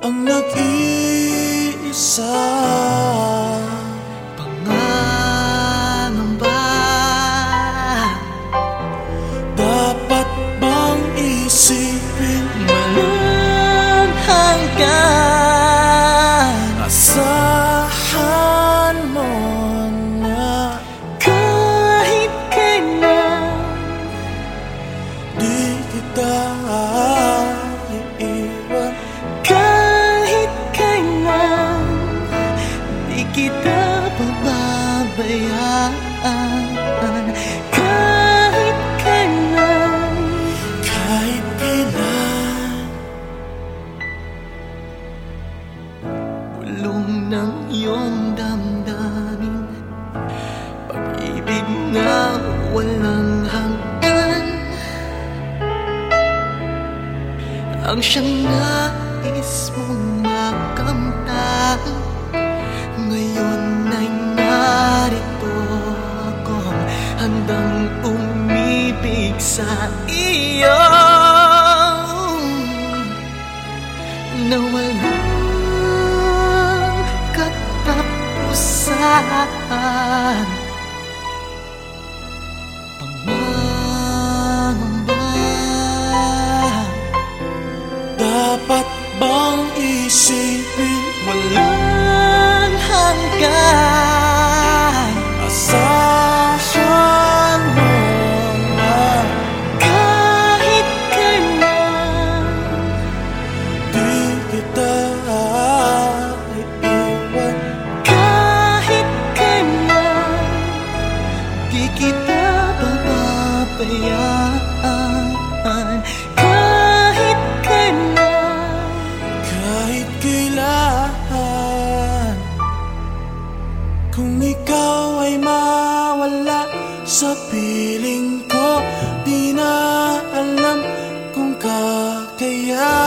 ang nag-iisa. ng iyong damdamin. Pag-ibig na walang hanggan. Ang siyang nais mong yeah